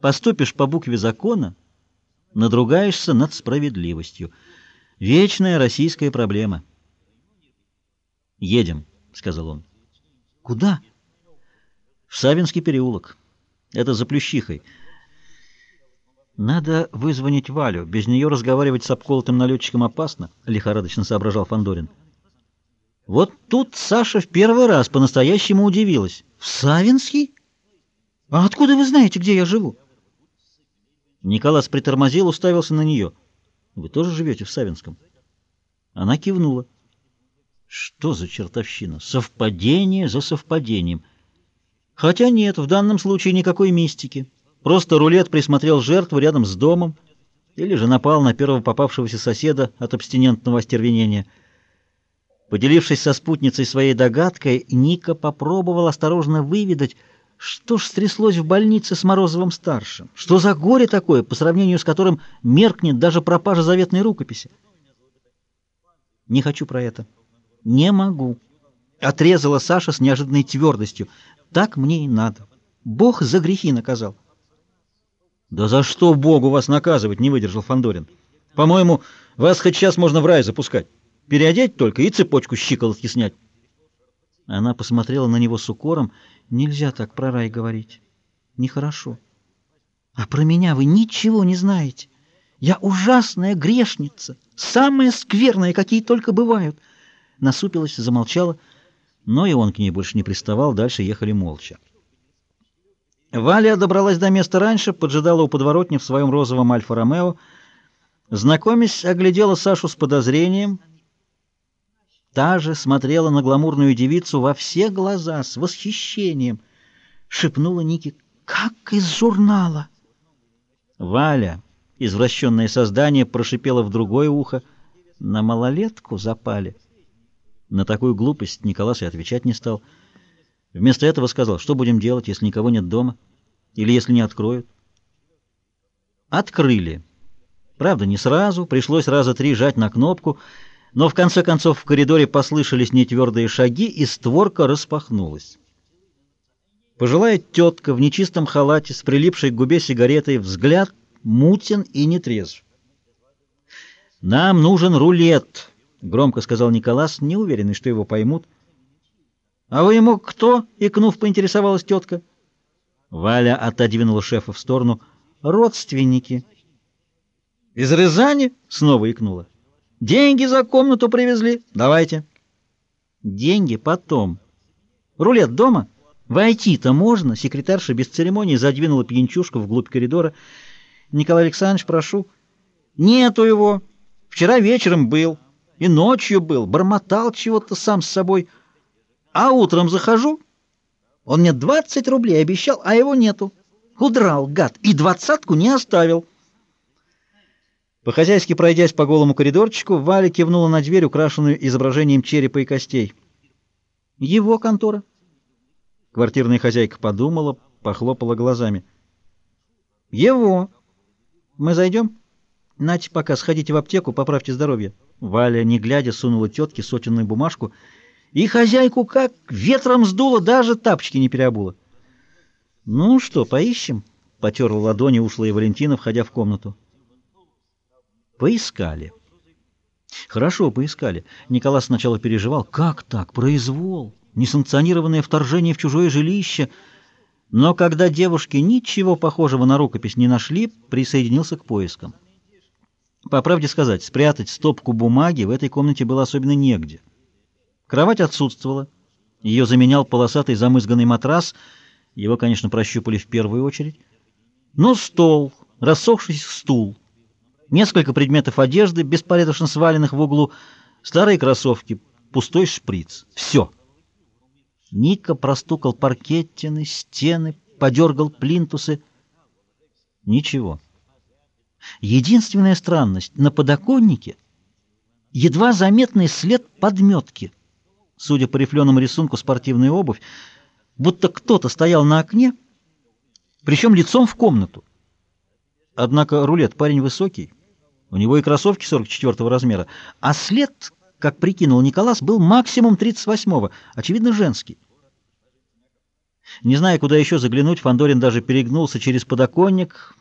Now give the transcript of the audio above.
Поступишь по букве закона, надругаешься над справедливостью. Вечная российская проблема. «Едем», — сказал он. «Куда?» «В Савинский переулок. Это за Плющихой». «Надо вызвонить Валю. Без нее разговаривать с обколотым налетчиком опасно», — лихорадочно соображал Фандорин. Вот тут Саша в первый раз по-настоящему удивилась. «В Савинский? А откуда вы знаете, где я живу?» Николас притормозил, уставился на нее. «Вы тоже живете в Савинском?» Она кивнула. Что за чертовщина? Совпадение за совпадением. Хотя нет, в данном случае никакой мистики. Просто рулет присмотрел жертву рядом с домом или же напал на первого попавшегося соседа от абстинентного остервенения. Поделившись со спутницей своей догадкой, Ника попробовал осторожно выведать, что ж стряслось в больнице с Морозовым-старшим? Что за горе такое, по сравнению с которым меркнет даже пропажа заветной рукописи? Не хочу про это. «Не могу», — отрезала Саша с неожиданной твердостью. «Так мне и надо. Бог за грехи наказал». «Да за что Богу вас наказывать?» — не выдержал Фандорин. «По-моему, вас хоть сейчас можно в рай запускать. Переодеть только и цепочку щиколотки снять». Она посмотрела на него с укором. «Нельзя так про рай говорить. Нехорошо». «А про меня вы ничего не знаете. Я ужасная грешница, самая скверная, какие только бывают» насупилась, замолчала, но и он к ней больше не приставал, дальше ехали молча. Валя добралась до места раньше, поджидала у подворотни в своем розовом Альфа-Ромео. Знакомясь, оглядела Сашу с подозрением. Та же смотрела на гламурную девицу во все глаза, с восхищением. Шепнула Нике, как из журнала. Валя, извращенное создание, прошипела в другое ухо. На малолетку запали. На такую глупость Николас и отвечать не стал. Вместо этого сказал, что будем делать, если никого нет дома, или если не откроют. Открыли. Правда, не сразу, пришлось раза три жать на кнопку, но в конце концов в коридоре послышались нетвердые шаги, и створка распахнулась. Пожилая тетка в нечистом халате с прилипшей к губе сигаретой взгляд мутен и нетрезв. «Нам нужен рулет!» — громко сказал Николас, не уверенный, что его поймут. — А вы ему кто? — икнув, поинтересовалась тетка. Валя отодвинула шефа в сторону. — Родственники. — Из Рязани? — снова икнула. — Деньги за комнату привезли. Давайте. — Деньги потом. — Рулет дома? Войти-то можно? Секретарша без церемонии задвинула пьянчушку вглубь коридора. — Николай Александрович, прошу. — Нету его. Вчера вечером был. — и ночью был, бормотал чего-то сам с собой. А утром захожу, он мне двадцать рублей обещал, а его нету. Удрал, гад, и двадцатку не оставил. По-хозяйски пройдясь по голому коридорчику, Валя кивнула на дверь, украшенную изображением черепа и костей. «Его контора». Квартирная хозяйка подумала, похлопала глазами. «Его. Мы зайдем? Нате пока сходите в аптеку, поправьте здоровье». Валя, не глядя, сунула тетке сотенную бумажку, и хозяйку как ветром сдуло, даже тапочки не переобула. «Ну что, поищем?» — потерла ладони ушлая Валентина, входя в комнату. Поискали. Хорошо, поискали. Николас сначала переживал. Как так? Произвол. Несанкционированное вторжение в чужое жилище. Но когда девушки ничего похожего на рукопись не нашли, присоединился к поискам. По правде сказать, спрятать стопку бумаги в этой комнате было особенно негде. Кровать отсутствовала. Ее заменял полосатый замызганный матрас. Его, конечно, прощупали в первую очередь. Но стол, рассохшийся стул, несколько предметов одежды, беспорядочно сваленных в углу, старые кроссовки, пустой шприц. Все. Ника простукал паркеттины, стены, подергал плинтусы. Ничего. Единственная странность — на подоконнике едва заметный след подметки. Судя по рифленому рисунку, спортивная обувь, будто кто-то стоял на окне, причем лицом в комнату. Однако рулет парень высокий, у него и кроссовки 44 размера, а след, как прикинул Николас, был максимум 38-го, очевидно, женский. Не зная, куда еще заглянуть, Фандорин даже перегнулся через подоконник,